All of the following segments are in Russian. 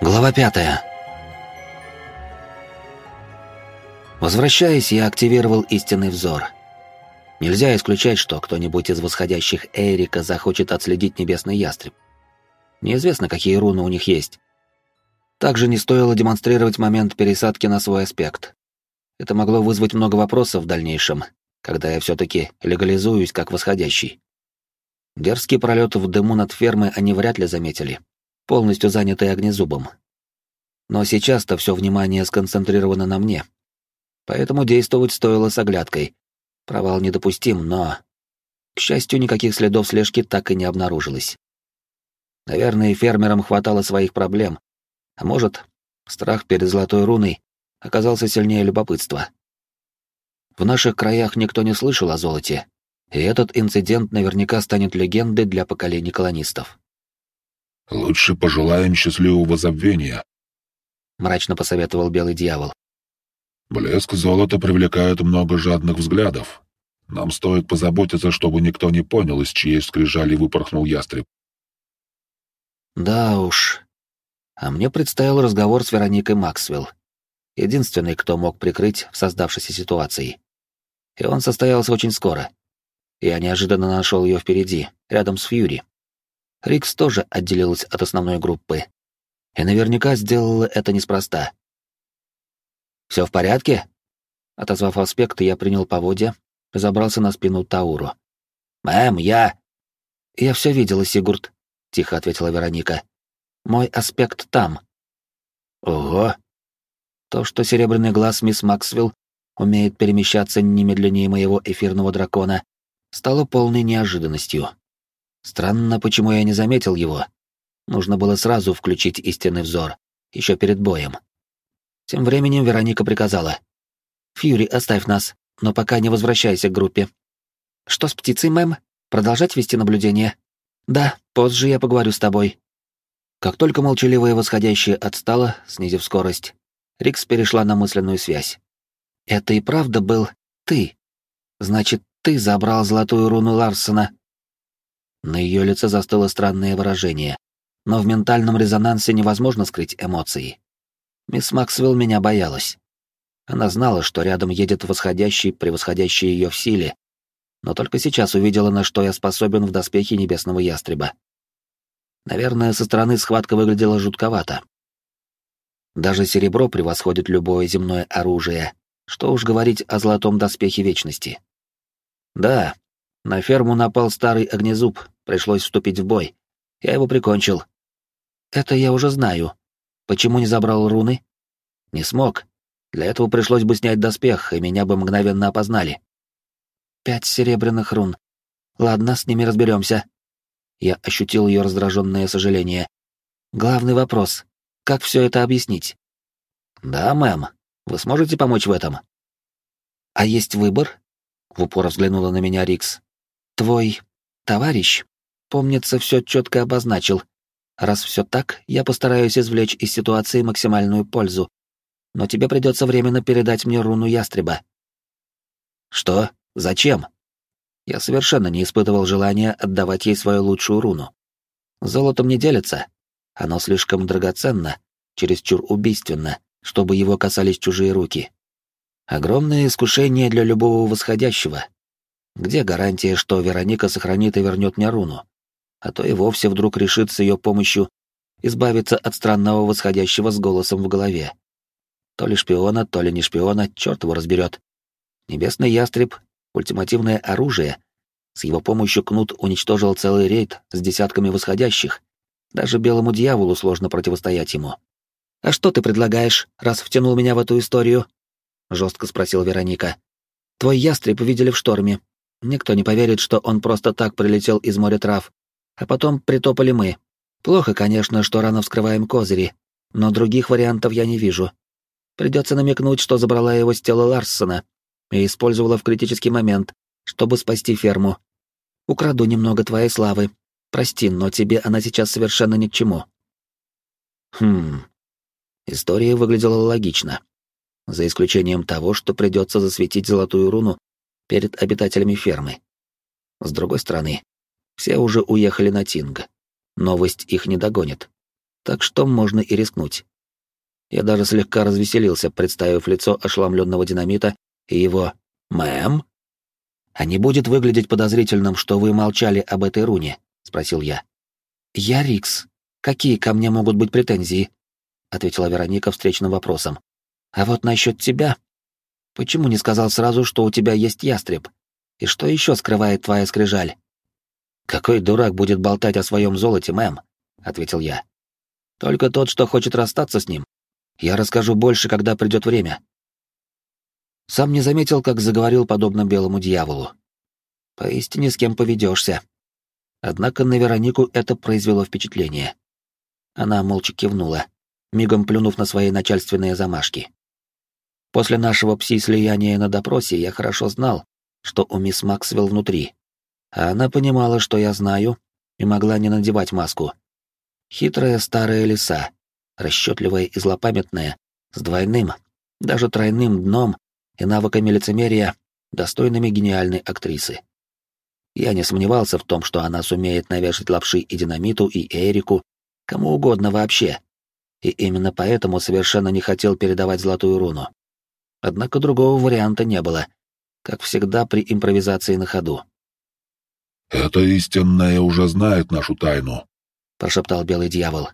Глава пятая. Возвращаясь, я активировал истинный взор. Нельзя исключать, что кто-нибудь из восходящих Эрика захочет отследить небесный ястреб. Неизвестно, какие руны у них есть. Также не стоило демонстрировать момент пересадки на свой аспект. Это могло вызвать много вопросов в дальнейшем, когда я все-таки легализуюсь как восходящий. Дерзкий пролет в дыму над фермой они вряд ли заметили полностью занятый огнезубом. Но сейчас-то все внимание сконцентрировано на мне. Поэтому действовать стоило с оглядкой. Провал недопустим, но... К счастью, никаких следов слежки так и не обнаружилось. Наверное, фермерам хватало своих проблем. А может, страх перед золотой руной оказался сильнее любопытства. В наших краях никто не слышал о золоте, и этот инцидент наверняка станет легендой для поколений колонистов. «Лучше пожелаем счастливого забвения», — мрачно посоветовал Белый Дьявол. «Блеск золота привлекает много жадных взглядов. Нам стоит позаботиться, чтобы никто не понял, из чьей скрижали выпорхнул ястреб». «Да уж. А мне предстоял разговор с Вероникой Максвелл, единственной, кто мог прикрыть в создавшейся ситуации. И он состоялся очень скоро. Я неожиданно нашел ее впереди, рядом с Фьюри. Рикс тоже отделилась от основной группы. И наверняка сделала это неспроста. «Все в порядке?» Отозвав аспект, я принял поводья забрался на спину Тауру. «Мэм, я...» «Я все видела, Сигурд», — тихо ответила Вероника. «Мой аспект там». «Ого!» То, что серебряный глаз мисс Максвелл умеет перемещаться немедленнее моего эфирного дракона, стало полной неожиданностью. Странно, почему я не заметил его. Нужно было сразу включить истинный взор, еще перед боем. Тем временем Вероника приказала. «Фьюри, оставь нас, но пока не возвращайся к группе». «Что с птицей, мэм? Продолжать вести наблюдение?» «Да, позже я поговорю с тобой». Как только молчаливая восходящая отстала, снизив скорость, Рикс перешла на мысленную связь. «Это и правда был ты. Значит, ты забрал золотую руну Ларсона на ее лице застыло странное выражение, но в ментальном резонансе невозможно скрыть эмоции. Мисс Максвелл меня боялась. Она знала, что рядом едет восходящий, превосходящий ее в силе, но только сейчас увидела, на что я способен в доспехе небесного ястреба. Наверное, со стороны схватка выглядела жутковато. Даже серебро превосходит любое земное оружие, что уж говорить о золотом доспехе вечности. Да, на ферму напал старый огнезуб, пришлось вступить в бой. Я его прикончил. Это я уже знаю. Почему не забрал руны? Не смог. Для этого пришлось бы снять доспех, и меня бы мгновенно опознали. Пять серебряных рун. Ладно, с ними разберемся. Я ощутил ее раздраженное сожаление. Главный вопрос — как все это объяснить? Да, мэм. Вы сможете помочь в этом? А есть выбор? В упор взглянула на меня Рикс. Твой товарищ, помнится, все четко обозначил. Раз все так, я постараюсь извлечь из ситуации максимальную пользу. Но тебе придется временно передать мне руну ястреба. Что? Зачем? Я совершенно не испытывал желания отдавать ей свою лучшую руну. Золотом не делится. Оно слишком драгоценно, чересчур убийственно, чтобы его касались чужие руки. Огромное искушение для любого восходящего, где гарантия, что Вероника сохранит и вернет мне руну? А то и вовсе вдруг решит с ее помощью избавиться от странного восходящего с голосом в голове. То ли шпиона, то ли не шпиона, черт его разберет. Небесный ястреб — ультимативное оружие. С его помощью Кнут уничтожил целый рейд с десятками восходящих. Даже белому дьяволу сложно противостоять ему. «А что ты предлагаешь, раз втянул меня в эту историю?» — жестко спросил Вероника. «Твой ястреб видели в шторме. Никто не поверит, что он просто так прилетел из моря трав. А потом притопали мы. Плохо, конечно, что рано вскрываем козыри, но других вариантов я не вижу. Придется намекнуть, что забрала его с тела Ларсона и использовала в критический момент, чтобы спасти ферму. Украду немного твоей славы. Прости, но тебе она сейчас совершенно ни к чему. Хм. История выглядела логично. За исключением того, что придется засветить золотую руну перед обитателями фермы. С другой стороны, все уже уехали на Тинг. Новость их не догонит. Так что можно и рискнуть. Я даже слегка развеселился, представив лицо ошеломленного динамита и его «Мэм?» «А не будет выглядеть подозрительным, что вы молчали об этой руне?» — спросил я. «Я Рикс. Какие ко мне могут быть претензии?» — ответила Вероника встречным вопросом. «А вот насчет тебя. Почему не сказал сразу, что у тебя есть ястреб? И что еще скрывает твоя скрижаль?» «Какой дурак будет болтать о своем золоте, мэм?» — ответил я. «Только тот, что хочет расстаться с ним. Я расскажу больше, когда придет время». Сам не заметил, как заговорил подобно белому дьяволу. Поистине, с кем поведешься. Однако на Веронику это произвело впечатление. Она молча кивнула, мигом плюнув на свои начальственные замашки. После нашего пси-слияния на допросе я хорошо знал, что у мисс Максвелл внутри, а она понимала, что я знаю, и могла не надевать маску. Хитрая старая лиса, расчетливая и злопамятная, с двойным, даже тройным дном и навыками лицемерия, достойными гениальной актрисы. Я не сомневался в том, что она сумеет навешать лапши и динамиту, и Эрику, кому угодно вообще. И именно поэтому совершенно не хотел передавать золотую руну. Однако другого варианта не было, как всегда при импровизации на ходу. «Это истинная уже знает нашу тайну», — прошептал белый дьявол.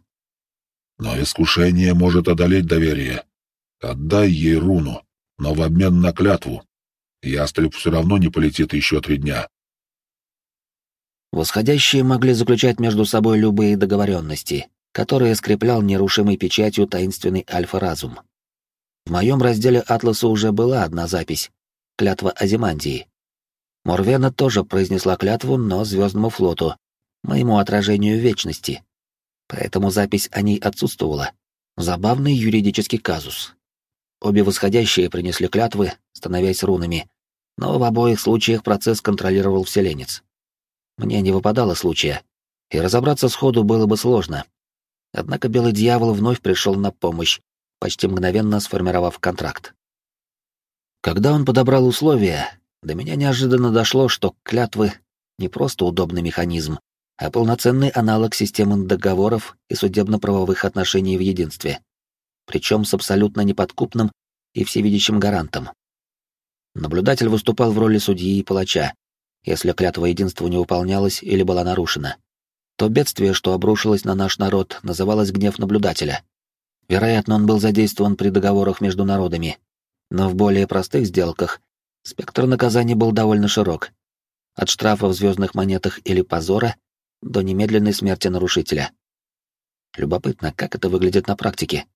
«Но искушение может одолеть доверие. Отдай ей руну, но в обмен на клятву. Ястреб все равно не полетит еще три дня». Восходящие могли заключать между собой любые договоренности, которые скреплял нерушимой печатью таинственный альфа-разум. В моем разделе Атласа уже была одна запись — клятва Азимандии. Морвена тоже произнесла клятву, но Звездному флоту, моему отражению вечности. Поэтому запись о ней отсутствовала. Забавный юридический казус. Обе восходящие принесли клятвы, становясь рунами, но в обоих случаях процесс контролировал вселенец. Мне не выпадало случая, и разобраться сходу было бы сложно. Однако Белый Дьявол вновь пришел на помощь, почти мгновенно сформировав контракт. Когда он подобрал условия, до меня неожиданно дошло, что клятвы — не просто удобный механизм, а полноценный аналог системы договоров и судебно-правовых отношений в единстве, причем с абсолютно неподкупным и всевидящим гарантом. Наблюдатель выступал в роли судьи и палача. Если клятва единства не выполнялась или была нарушена, то бедствие, что обрушилось на наш народ, называлось гнев наблюдателя. Вероятно, он был задействован при договорах между народами, но в более простых сделках Спектр наказаний был довольно широк. От штрафа в звездных монетах или позора до немедленной смерти нарушителя. Любопытно, как это выглядит на практике.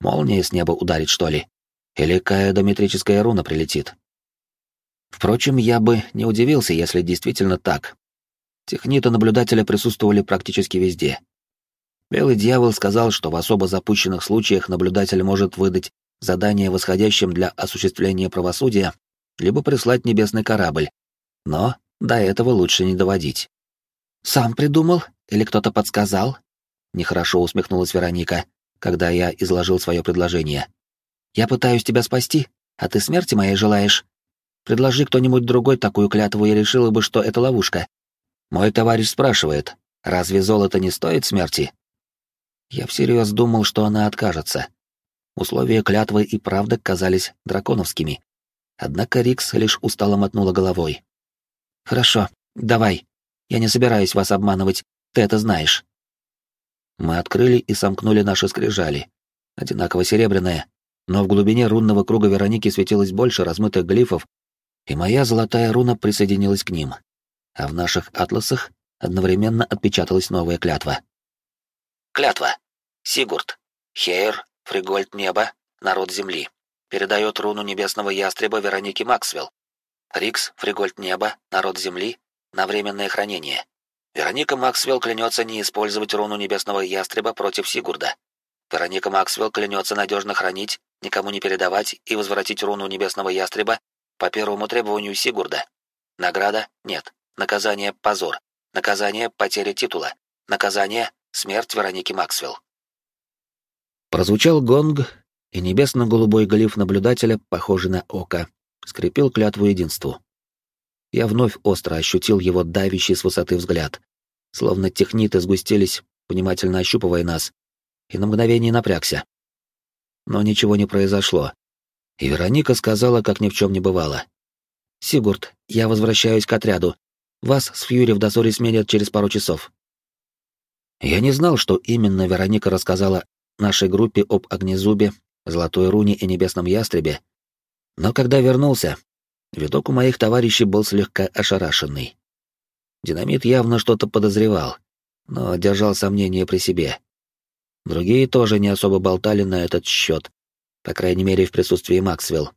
Молния с неба ударит, что ли? Или каэдометрическая руна прилетит? Впрочем, я бы не удивился, если действительно так. Техниты наблюдателя присутствовали практически везде. Белый дьявол сказал, что в особо запущенных случаях наблюдатель может выдать задание восходящим для осуществления правосудия либо прислать небесный корабль. Но до этого лучше не доводить. «Сам придумал? Или кто-то подсказал?» Нехорошо усмехнулась Вероника, когда я изложил свое предложение. «Я пытаюсь тебя спасти, а ты смерти моей желаешь. Предложи кто-нибудь другой такую клятву, и решила бы, что это ловушка. Мой товарищ спрашивает, разве золото не стоит смерти?» Я всерьез думал, что она откажется. Условия клятвы и правда казались драконовскими, Однако Рикс лишь устало мотнула головой. «Хорошо, давай. Я не собираюсь вас обманывать, ты это знаешь». Мы открыли и сомкнули наши скрижали. Одинаково серебряные, но в глубине рунного круга Вероники светилось больше размытых глифов, и моя золотая руна присоединилась к ним. А в наших атласах одновременно отпечаталась новая клятва. Клятва. Сигурд. Хейр, Фригольд Неба, народ Земли передает руну небесного ястреба Веронике Максвелл. Рикс, Фригольд Неба, Народ Земли, на временное хранение. Вероника Максвелл клянется не использовать руну небесного ястреба против Сигурда. Вероника Максвелл клянется надежно хранить, никому не передавать и возвратить руну небесного ястреба по первому требованию Сигурда. Награда — нет. Наказание — позор. Наказание — потеря титула. Наказание — смерть Вероники Максвелл. Прозвучал гонг, и небесно-голубой глиф наблюдателя, похожий на око, скрепил клятву единству. Я вновь остро ощутил его давящий с высоты взгляд, словно техниты сгустились, внимательно ощупывая нас, и на мгновение напрягся. Но ничего не произошло. И Вероника сказала, как ни в чем не бывало. «Сигурд, я возвращаюсь к отряду. Вас с Фьюри в дозоре сменят через пару часов». Я не знал, что именно Вероника рассказала нашей группе об Огнезубе, Золотой Руне и Небесном Ястребе, но когда вернулся, видок у моих товарищей был слегка ошарашенный. Динамит явно что-то подозревал, но держал сомнения при себе. Другие тоже не особо болтали на этот счет, по крайней мере, в присутствии Максвелл.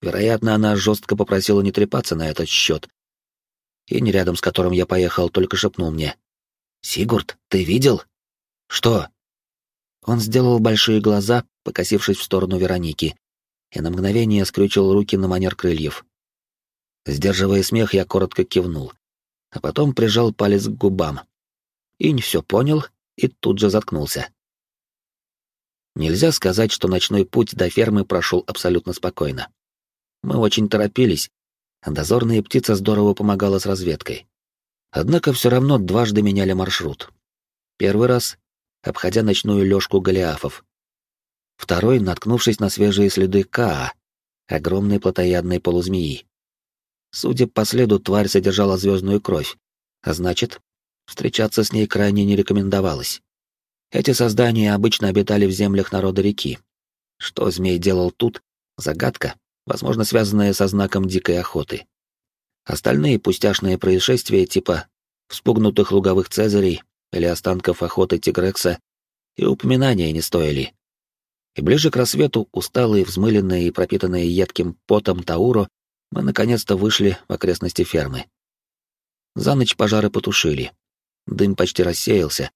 Вероятно, она жестко попросила не трепаться на этот счет. И не рядом с которым я поехал, только шепнул мне. «Сигурд, ты видел?» «Что?» Он сделал большие глаза, покосившись в сторону Вероники, и на мгновение скрючил руки на манер крыльев. Сдерживая смех, я коротко кивнул, а потом прижал палец к губам. Инь все понял и тут же заткнулся. Нельзя сказать, что ночной путь до фермы прошел абсолютно спокойно. Мы очень торопились, а дозорная птица здорово помогала с разведкой. Однако все равно дважды меняли маршрут. Первый раз, обходя ночную лёжку голиафов. Второй, наткнувшись на свежие следы Каа, огромной плотоядной полузмеи. Судя по следу, тварь содержала звездную кровь, а значит, встречаться с ней крайне не рекомендовалось. Эти создания обычно обитали в землях народа реки. Что змей делал тут — загадка, возможно, связанная со знаком дикой охоты. Остальные пустяшные происшествия типа вспугнутых луговых цезарей или останков охоты тигрекса и упоминания не стоили. И ближе к рассвету, усталые, взмыленные и пропитанные едким потом Тауро, мы наконец-то вышли в окрестности фермы. За ночь пожары потушили. Дым почти рассеялся.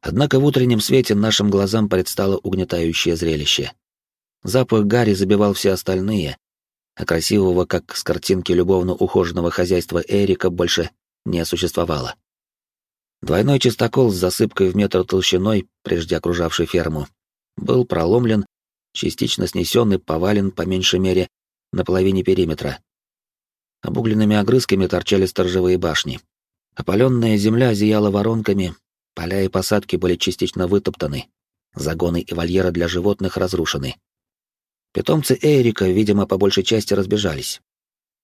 Однако в утреннем свете нашим глазам предстало угнетающее зрелище. Запах гари забивал все остальные, а красивого, как с картинки любовно ухоженного хозяйства Эрика, больше не существовало. Двойной чистокол с засыпкой в метр толщиной, прежде окружавший ферму, был проломлен, частично снесен и повален, по меньшей мере, на половине периметра. Обугленными огрызками торчали сторожевые башни. Опаленная земля зияла воронками, поля и посадки были частично вытоптаны, загоны и вольеры для животных разрушены. Питомцы Эрика, видимо, по большей части разбежались.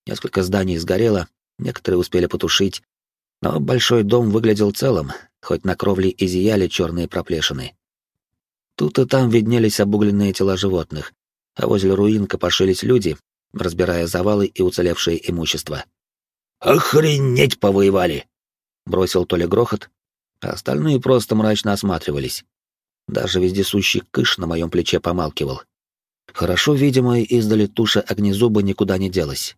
Несколько зданий сгорело, некоторые успели потушить, но большой дом выглядел целым, хоть на кровле и зияли черные проплешины. Тут и там виднелись обугленные тела животных, а возле руин копошились люди, разбирая завалы и уцелевшее имущество. «Охренеть повоевали!» — бросил Толя грохот, а остальные просто мрачно осматривались. Даже вездесущий кыш на моем плече помалкивал. Хорошо видимая издали туша огнезуба никуда не делась.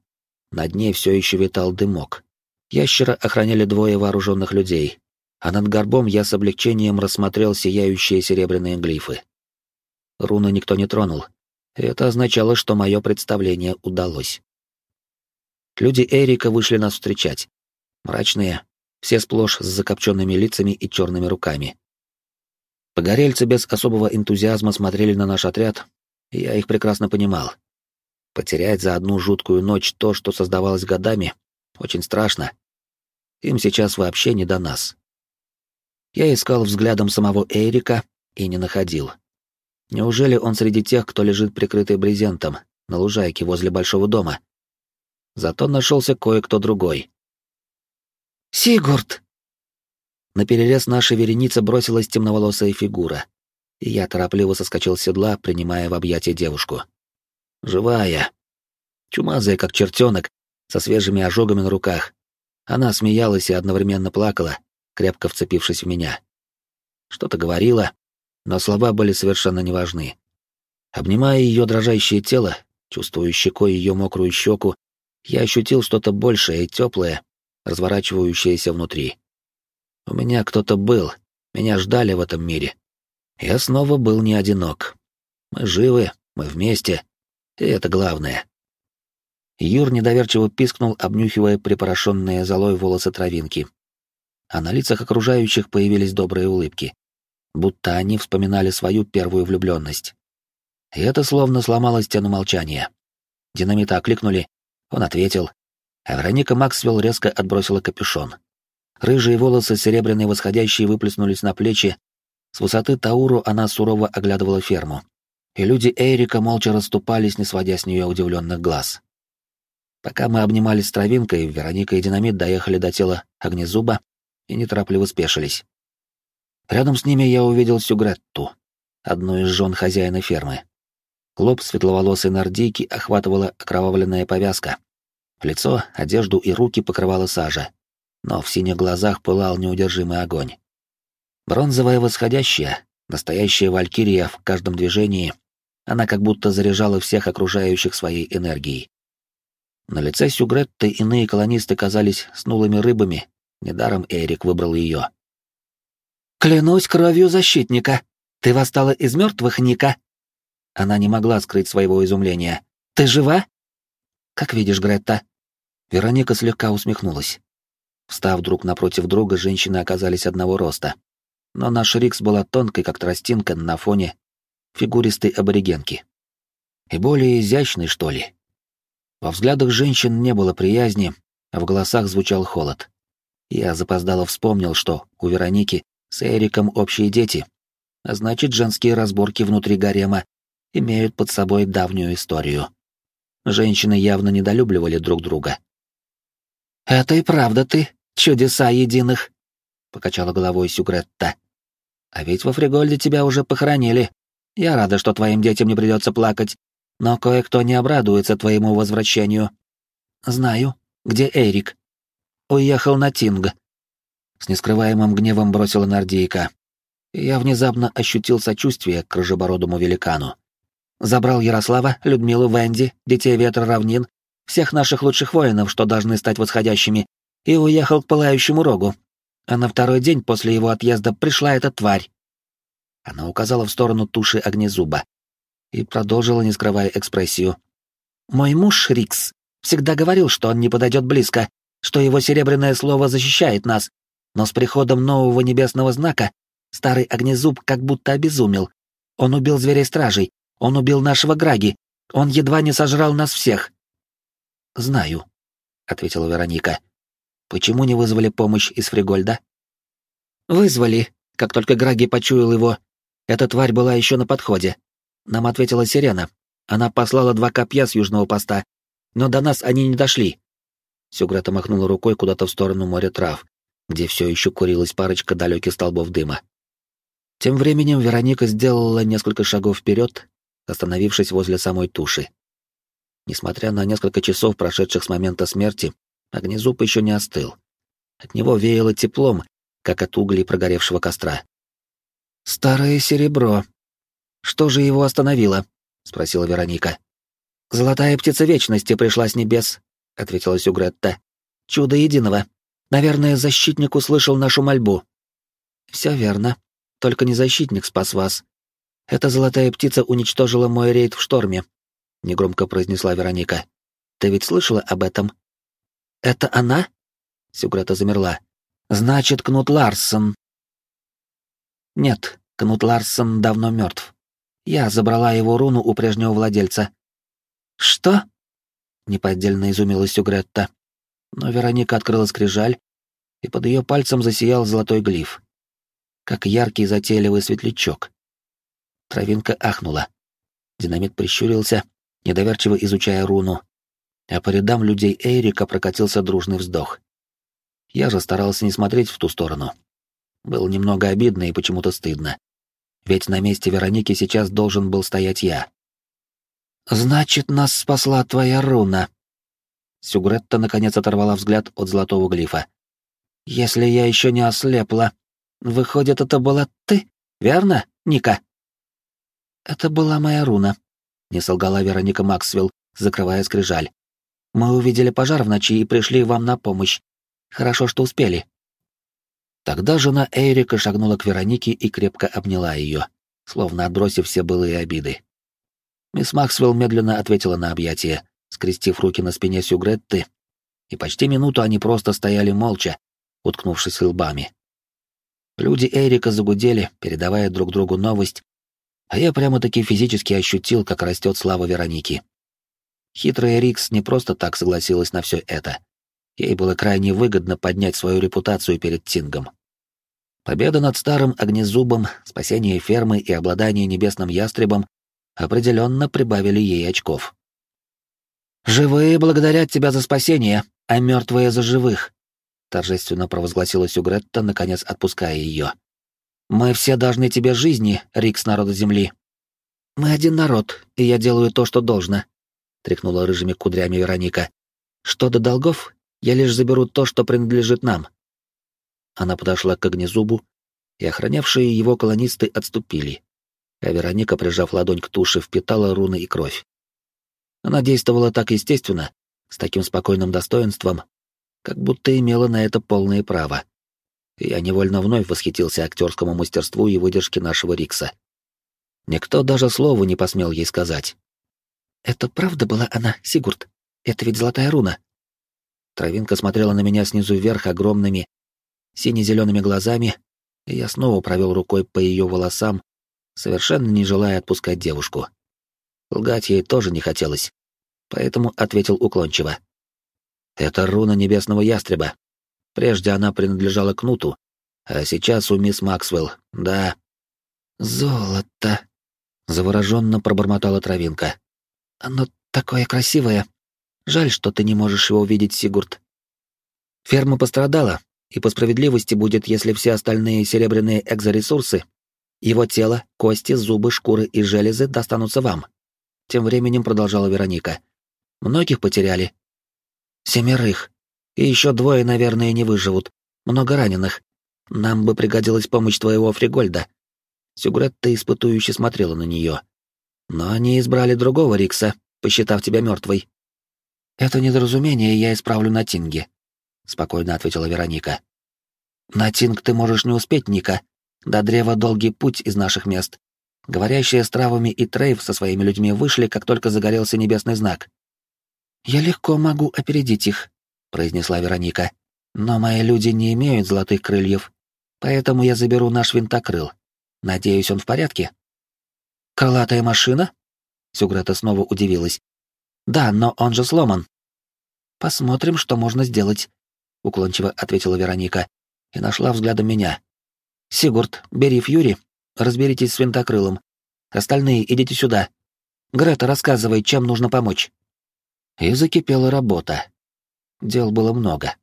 Над ней все еще витал дымок. Ящера охраняли двое вооруженных людей, а над горбом я с облегчением рассмотрел сияющие серебряные глифы. Руны никто не тронул, это означало, что мое представление удалось. Люди Эрика вышли нас встречать. Мрачные, все сплошь с закопченными лицами и черными руками. Погорельцы без особого энтузиазма смотрели на наш отряд, и я их прекрасно понимал. Потерять за одну жуткую ночь то, что создавалось годами, очень страшно. Им сейчас вообще не до нас. Я искал взглядом самого Эрика и не находил. Неужели он среди тех, кто лежит прикрытый брезентом на лужайке возле большого дома? Зато нашелся кое-кто другой. «Сигурд!» На перерез нашей вереницы бросилась темноволосая фигура, и я торопливо соскочил с седла, принимая в объятия девушку. Живая. Чумазая, как чертенок, со свежими ожогами на руках. Она смеялась и одновременно плакала, крепко вцепившись в меня. Что-то говорила, но слова были совершенно неважны. Обнимая ее дрожащее тело, чувствуя щекой ее мокрую щеку, я ощутил что-то большее и теплое, разворачивающееся внутри. У меня кто-то был, меня ждали в этом мире. Я снова был не одинок. Мы живы, мы вместе, и это главное. Юр недоверчиво пискнул, обнюхивая припорошенные золой волосы травинки. А на лицах окружающих появились добрые улыбки, будто они вспоминали свою первую влюбленность. И это словно сломало стену молчания. Динамита окликнули, он ответил, а Вероника Максвелл резко отбросила капюшон. Рыжие волосы серебряные восходящие выплеснулись на плечи, С высоты Тауру она сурово оглядывала ферму, и люди Эрика молча расступались, не сводя с нее удивленных глаз. Пока мы обнимались с травинкой, Вероника и Динамит доехали до тела огнезуба и неторопливо спешились. Рядом с ними я увидел Сюгретту, одну из жен хозяина фермы. Лоб светловолосой нордейки охватывала окровавленная повязка. Лицо, одежду и руки покрывала сажа, но в синих глазах пылал неудержимый огонь. Бронзовая восходящая, настоящая валькирия в каждом движении, она как будто заряжала всех окружающих своей энергией. На лице Сюгретты иные колонисты казались снулыми рыбами, недаром Эрик выбрал ее. «Клянусь кровью защитника! Ты восстала из мертвых, Ника!» Она не могла скрыть своего изумления. «Ты жива?» «Как видишь, Гретта». Вероника слегка усмехнулась. Встав друг напротив друга, женщины оказались одного роста. Но наш Рикс была тонкой, как тростинка, на фоне фигуристой аборигенки. И более изящной, что ли. Во взглядах женщин не было приязни, а в голосах звучал холод. Я запоздало вспомнил, что у Вероники с Эриком общие дети, а значит, женские разборки внутри гарема имеют под собой давнюю историю. Женщины явно недолюбливали друг друга. «Это и правда ты, чудеса единых», — покачала головой Сюгретта. «А ведь во Фригольде тебя уже похоронили. Я рада, что твоим детям не придется плакать, но кое-кто не обрадуется твоему возвращению. Знаю, где Эрик. Уехал на Тинг». С нескрываемым гневом бросила Нардийка. Я внезапно ощутил сочувствие к рыжебородому великану. Забрал Ярослава, Людмилу, Венди, детей ветра равнин, всех наших лучших воинов, что должны стать восходящими, и уехал к пылающему рогу. А на второй день после его отъезда пришла эта тварь. Она указала в сторону туши огнезуба и продолжила, не скрывая экспрессию. «Мой муж, Рикс, всегда говорил, что он не подойдет близко, что его серебряное слово защищает нас, но с приходом нового небесного знака старый огнезуб как будто обезумел. Он убил зверей-стражей, он убил нашего Граги. Он едва не сожрал нас всех. Знаю, ответила Вероника. Почему не вызвали помощь из Фригольда? Вызвали, как только Граги почуял его. Эта тварь была еще на подходе. Нам ответила Сирена. Она послала два копья с южного поста, но до нас они не дошли. Сюгрета махнула рукой куда-то в сторону моря трав, где все еще курилась парочка далеких столбов дыма. Тем временем Вероника сделала несколько шагов вперед остановившись возле самой туши. Несмотря на несколько часов, прошедших с момента смерти, огнезуб еще не остыл. От него веяло теплом, как от углей прогоревшего костра. «Старое серебро. Что же его остановило?» — спросила Вероника. «Золотая птица вечности пришла с небес», — ответила Сюгретта. «Чудо единого. Наверное, защитник услышал нашу мольбу». «Все верно. Только не защитник спас вас, «Эта золотая птица уничтожила мой рейд в шторме», — негромко произнесла Вероника. «Ты ведь слышала об этом?» «Это она?» — Сюгрета замерла. «Значит, Кнут Ларсон». «Нет, Кнут Ларсон давно мертв. Я забрала его руну у прежнего владельца». «Что?» — неподдельно изумилась Сюгретта. Но Вероника открыла скрижаль, и под ее пальцем засиял золотой глиф, как яркий затейливый светлячок. Травинка ахнула. Динамит прищурился, недоверчиво изучая руну, а по рядам людей Эрика прокатился дружный вздох. Я же старался не смотреть в ту сторону. Было немного обидно и почему-то стыдно. Ведь на месте Вероники сейчас должен был стоять я. «Значит, нас спасла твоя руна». Сюгретта наконец оторвала взгляд от золотого глифа. «Если я еще не ослепла, выходит, это была ты, верно, Ника?» «Это была моя руна», — не солгала Вероника Максвелл, закрывая скрижаль. «Мы увидели пожар в ночи и пришли вам на помощь. Хорошо, что успели». Тогда жена Эрика шагнула к Веронике и крепко обняла ее, словно отбросив все былые обиды. Мисс Максвелл медленно ответила на объятие, скрестив руки на спине Сюгретты, и почти минуту они просто стояли молча, уткнувшись лбами. Люди Эрика загудели, передавая друг другу новость а я прямо-таки физически ощутил, как растет слава Вероники. Хитрая Рикс не просто так согласилась на все это. Ей было крайне выгодно поднять свою репутацию перед Тингом. Победа над старым огнезубом, спасение фермы и обладание небесным ястребом определенно прибавили ей очков. «Живые благодарят тебя за спасение, а мертвые за живых», торжественно провозгласила Сюгретта, наконец отпуская ее. «Мы все должны тебе жизни, Рикс народа Земли». «Мы один народ, и я делаю то, что должно», — тряхнула рыжими кудрями Вероника. «Что до долгов, я лишь заберу то, что принадлежит нам». Она подошла к огнезубу, и охранявшие его колонисты отступили, а Вероника, прижав ладонь к туше, впитала руны и кровь. Она действовала так естественно, с таким спокойным достоинством, как будто имела на это полное право. я невольно вновь восхитился актерскому мастерству и выдержке нашего Рикса. Никто даже слова не посмел ей сказать. «Это правда была она, Сигурд? Это ведь золотая руна?» Травинка смотрела на меня снизу вверх огромными, сине-зелеными глазами, и я снова провел рукой по ее волосам, совершенно не желая отпускать девушку. Лгать ей тоже не хотелось, поэтому ответил уклончиво. Это руна небесного ястреба. Прежде она принадлежала Кнуту, а сейчас у мисс Максвелл, да. Золото, завороженно пробормотала травинка. Оно такое красивое. Жаль, что ты не можешь его увидеть, Сигурд. Ферма пострадала, и по справедливости будет, если все остальные серебряные экзоресурсы, его тело, кости, зубы, шкуры и железы достанутся вам. Тем временем продолжала Вероника. Многих потеряли, Семерых. И еще двое, наверное, не выживут. Много раненых. Нам бы пригодилась помощь твоего Фригольда. Сюгретта испытующе смотрела на нее. Но они избрали другого Рикса, посчитав тебя мертвой. Это недоразумение я исправлю на Тинге, спокойно ответила Вероника. На Тинг ты можешь не успеть, Ника. До древа долгий путь из наших мест. Говорящие с травами и Трейв со своими людьми вышли, как только загорелся небесный знак. «Я легко могу опередить их», — произнесла Вероника. «Но мои люди не имеют золотых крыльев, поэтому я заберу наш винтокрыл. Надеюсь, он в порядке?» «Крылатая машина?» Сюгрета снова удивилась. «Да, но он же сломан». «Посмотрим, что можно сделать», — уклончиво ответила Вероника и нашла взглядом меня. «Сигурд, бери Фьюри, разберитесь с винтокрылом. Остальные идите сюда. Грета, рассказывай, чем нужно помочь». И закипела работа. Дел было много.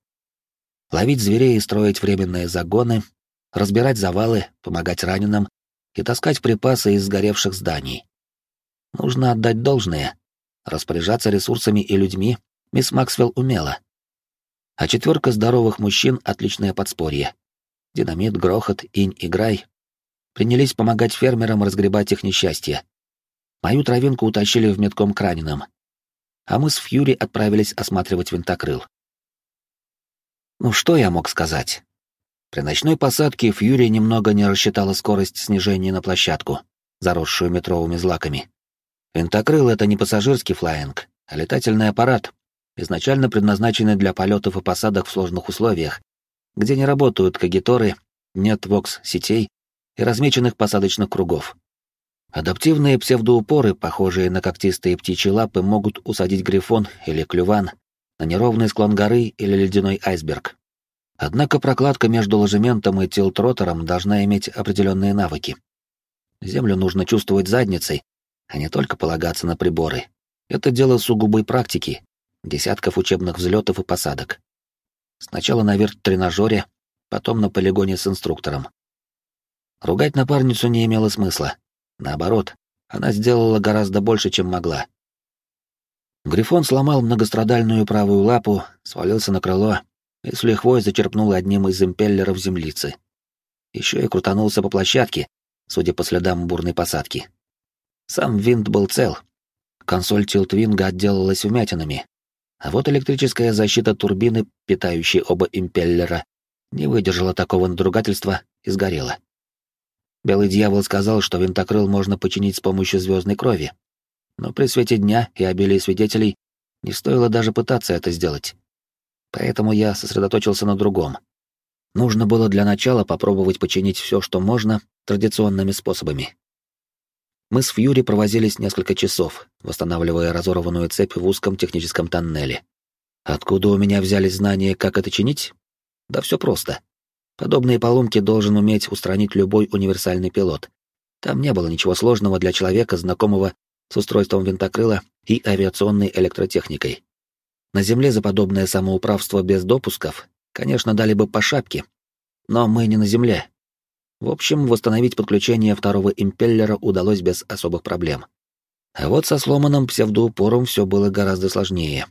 Ловить зверей и строить временные загоны, разбирать завалы, помогать раненым и таскать припасы из сгоревших зданий. Нужно отдать должное. Распоряжаться ресурсами и людьми мисс Максвелл умела. А четверка здоровых мужчин — отличное подспорье. Динамит, грохот, инь и грай принялись помогать фермерам разгребать их несчастье. Мою травинку утащили в метком к раненым — а мы с Фьюри отправились осматривать винтокрыл. Ну что я мог сказать? При ночной посадке Фьюри немного не рассчитала скорость снижения на площадку, заросшую метровыми злаками. Винтокрыл — это не пассажирский флайинг, а летательный аппарат, изначально предназначенный для полетов и посадок в сложных условиях, где не работают кагиторы, нет вокс-сетей и размеченных посадочных кругов. Адаптивные псевдоупоры, похожие на когтистые птичьи лапы, могут усадить грифон или клюван на неровный склон горы или ледяной айсберг. Однако прокладка между ложементом и тилтротором должна иметь определенные навыки. Землю нужно чувствовать задницей, а не только полагаться на приборы. Это дело сугубой практики, десятков учебных взлетов и посадок. Сначала на верт-тренажере, потом на полигоне с инструктором. Ругать напарницу не имело смысла. Наоборот, она сделала гораздо больше, чем могла. Грифон сломал многострадальную правую лапу, свалился на крыло и с лихвой зачерпнул одним из импеллеров землицы. Еще и крутанулся по площадке, судя по следам бурной посадки. Сам винт был цел. Консоль Тилтвинга отделалась вмятинами, а вот электрическая защита турбины, питающей оба импеллера, не выдержала такого надругательства и сгорела. Белый дьявол сказал, что винтокрыл можно починить с помощью звездной крови. Но при свете дня и обилии свидетелей не стоило даже пытаться это сделать. Поэтому я сосредоточился на другом. Нужно было для начала попробовать починить все, что можно, традиционными способами. Мы с Фьюри провозились несколько часов, восстанавливая разорванную цепь в узком техническом тоннеле. Откуда у меня взялись знания, как это чинить? Да все просто. Подобные поломки должен уметь устранить любой универсальный пилот. Там не было ничего сложного для человека, знакомого с устройством винтокрыла и авиационной электротехникой. На Земле за подобное самоуправство без допусков, конечно, дали бы по шапке. Но мы не на Земле. В общем, восстановить подключение второго импеллера удалось без особых проблем. А вот со сломанным псевдоупором все было гораздо сложнее.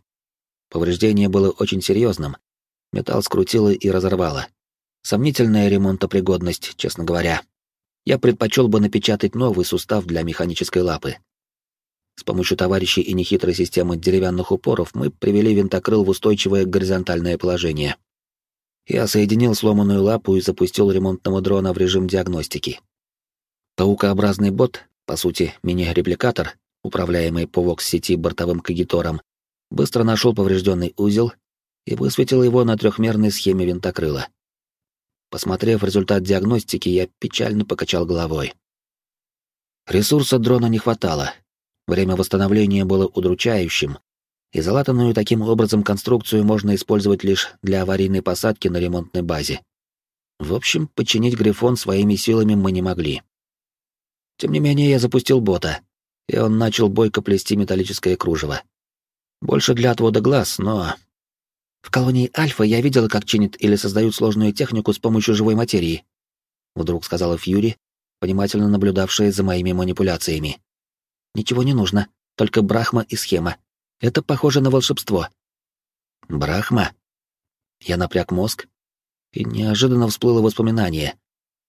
Повреждение было очень серьезным. Металл скрутило и разорвало. Сомнительная ремонтопригодность, честно говоря. Я предпочел бы напечатать новый сустав для механической лапы. С помощью товарищей и нехитрой системы деревянных упоров мы привели винтокрыл в устойчивое горизонтальное положение. Я соединил сломанную лапу и запустил ремонтного дрона в режим диагностики. Паукообразный бот, по сути, мини-репликатор, управляемый по вокс-сети бортовым кагитором, быстро нашел поврежденный узел и высветил его на трехмерной схеме винтокрыла. Посмотрев результат диагностики, я печально покачал головой. Ресурса дрона не хватало. Время восстановления было удручающим, и залатанную таким образом конструкцию можно использовать лишь для аварийной посадки на ремонтной базе. В общем, подчинить Грифон своими силами мы не могли. Тем не менее, я запустил бота, и он начал бойко плести металлическое кружево. Больше для отвода глаз, но... В колонии Альфа я видела, как чинят или создают сложную технику с помощью живой материи. Вдруг сказала Фьюри, внимательно наблюдавшая за моими манипуляциями. Ничего не нужно, только брахма и схема. Это похоже на волшебство. Брахма? Я напряг мозг, и неожиданно всплыло воспоминание.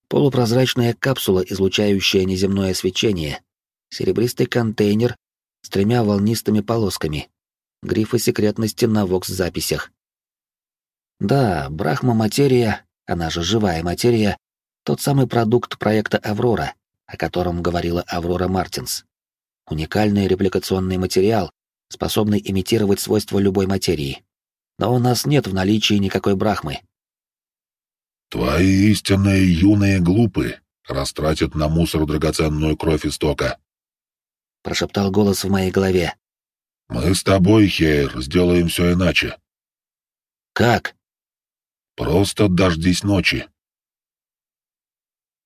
Полупрозрачная капсула, излучающая неземное свечение, серебристый контейнер с тремя волнистыми полосками, грифы секретности на вокс-записях. Да, брахма-материя, она же живая материя, тот самый продукт проекта «Аврора», о котором говорила Аврора Мартинс. Уникальный репликационный материал, способный имитировать свойства любой материи. Но у нас нет в наличии никакой брахмы. Твои истинные юные глупы растратят на мусор драгоценную кровь истока. Прошептал голос в моей голове. Мы с тобой, Хейр, сделаем все иначе. Как? Просто дождись ночи.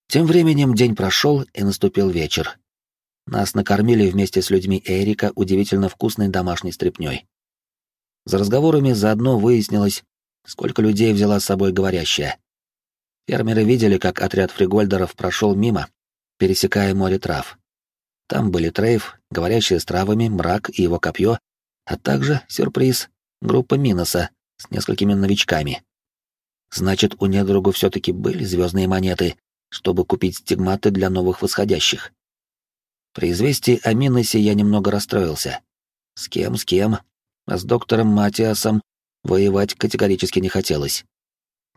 Тем временем день прошел, и наступил вечер. Нас накормили вместе с людьми Эрика удивительно вкусной домашней стряпнёй. За разговорами заодно выяснилось, сколько людей взяла с собой говорящая. Фермеры видели, как отряд фригольдеров прошел мимо, пересекая море трав. Там были Трейф, говорящие с травами, мрак и его копье, а также, сюрприз, группа Миноса с несколькими новичками. Значит, у недругу все-таки были звездные монеты, чтобы купить стигматы для новых восходящих. При известии о Миносе я немного расстроился. С кем, с кем, а с доктором Матиасом воевать категорически не хотелось.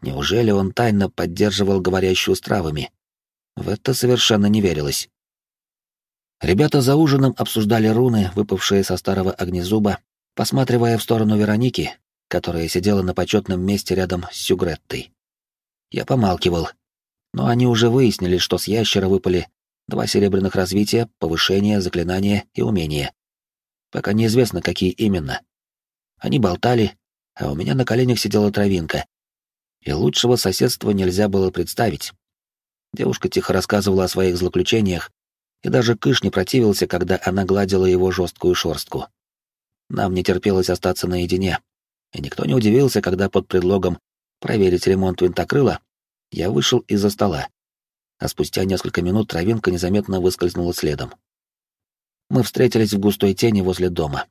Неужели он тайно поддерживал говорящую с травами? В это совершенно не верилось. Ребята за ужином обсуждали руны, выпавшие со старого огнезуба, посматривая в сторону Вероники, которая сидела на почетном месте рядом с Сюгреттой. Я помалкивал, но они уже выяснили, что с ящера выпали Два серебряных развития, повышение, заклинания и умения. Пока неизвестно, какие именно. Они болтали, а у меня на коленях сидела травинка. И лучшего соседства нельзя было представить. Девушка тихо рассказывала о своих злоключениях, и даже Кыш не противился, когда она гладила его жесткую шорстку. Нам не терпелось остаться наедине, и никто не удивился, когда под предлогом проверить ремонт винтокрыла я вышел из-за стола а спустя несколько минут травинка незаметно выскользнула следом. Мы встретились в густой тени возле дома.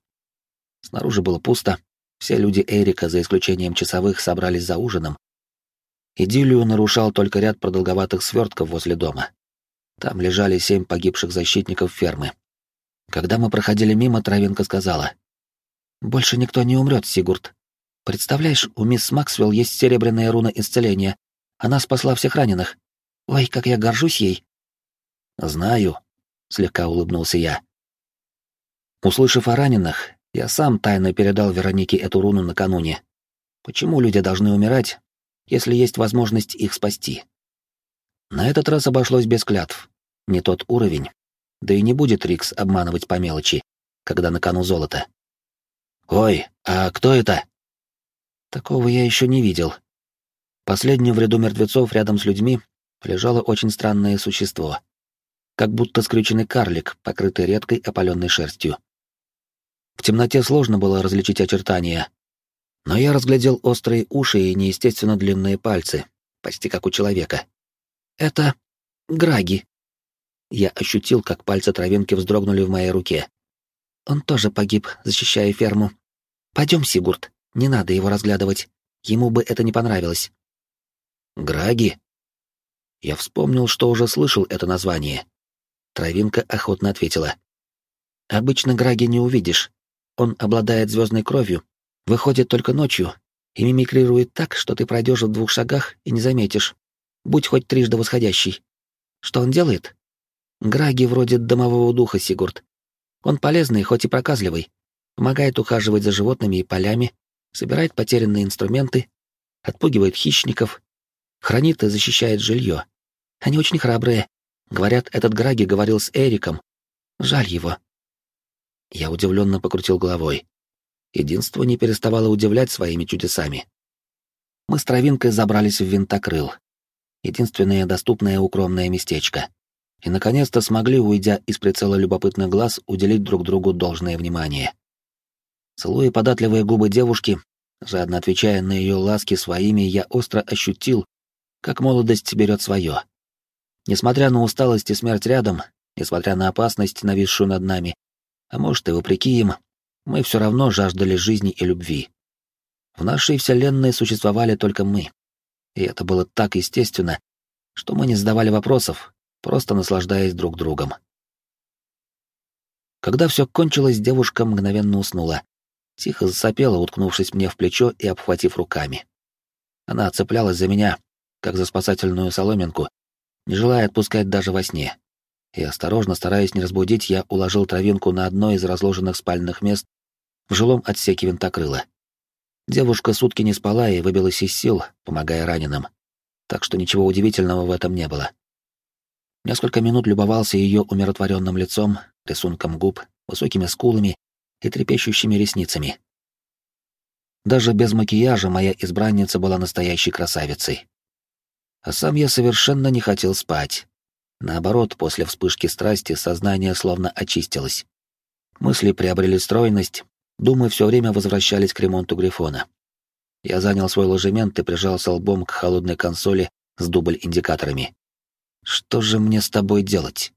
Снаружи было пусто, все люди Эрика, за исключением часовых, собрались за ужином. Идиллию нарушал только ряд продолговатых свертков возле дома. Там лежали семь погибших защитников фермы. Когда мы проходили мимо, Травинка сказала. «Больше никто не умрет, Сигурд. Представляешь, у мисс Максвелл есть серебряная руна исцеления. Она спасла всех раненых. Ой, как я горжусь ей. Знаю, слегка улыбнулся я. Услышав о раненых, я сам тайно передал Веронике эту руну накануне. Почему люди должны умирать, если есть возможность их спасти? На этот раз обошлось без клятв. Не тот уровень. Да и не будет Рикс обманывать по мелочи, когда на кону золото. «Ой, а кто это?» Такого я еще не видел. Последним в ряду мертвецов рядом с людьми лежало очень странное существо. Как будто скрюченный карлик, покрытый редкой опаленной шерстью. В темноте сложно было различить очертания, но я разглядел острые уши и неестественно длинные пальцы, почти как у человека. Это Граги. Я ощутил, как пальцы травинки вздрогнули в моей руке. Он тоже погиб, защищая ферму. Пойдем, Сигурд, не надо его разглядывать. Ему бы это не понравилось. Граги? Я вспомнил, что уже слышал это название. Травинка охотно ответила. Обычно Граги не увидишь. Он обладает звездной кровью, выходит только ночью и мимикрирует так, что ты пройдешь в двух шагах и не заметишь. Будь хоть трижды восходящий. Что он делает? Граги вроде домового духа, Сигурд. Он полезный, хоть и проказливый. Помогает ухаживать за животными и полями, собирает потерянные инструменты, отпугивает хищников, хранит и защищает жилье. Они очень храбрые. Говорят, этот Граги говорил с Эриком. Жаль его. Я удивленно покрутил головой. Единство не переставало удивлять своими чудесами. Мы с травинкой забрались в винтокрыл. Единственное доступное укромное местечко. И, наконец-то, смогли, уйдя из прицела любопытных глаз, уделить друг другу должное внимание. Целуя податливые губы девушки, жадно отвечая на ее ласки своими, я остро ощутил, как молодость берет свое. Несмотря на усталость и смерть рядом, несмотря на опасность, нависшую над нами, а может и вопреки им, мы все равно жаждали жизни и любви. В нашей вселенной существовали только мы. И это было так естественно, что мы не задавали вопросов, просто наслаждаясь друг другом. Когда все кончилось, девушка мгновенно уснула. Тихо засопела, уткнувшись мне в плечо и обхватив руками. Она цеплялась за меня, как за спасательную соломинку, не желая отпускать даже во сне. И осторожно, стараясь не разбудить, я уложил травинку на одно из разложенных спальных мест в жилом отсеке винтокрыла. Девушка сутки не спала и выбилась из сил, помогая раненым, так что ничего удивительного в этом не было. Несколько минут любовался ее умиротворенным лицом, рисунком губ, высокими скулами и трепещущими ресницами. Даже без макияжа моя избранница была настоящей красавицей. А сам я совершенно не хотел спать. Наоборот, после вспышки страсти сознание словно очистилось. Мысли приобрели стройность, думы все время возвращались к ремонту Грифона. Я занял свой ложемент и прижался лбом к холодной консоли с дубль-индикаторами. Что же мне с тобой делать?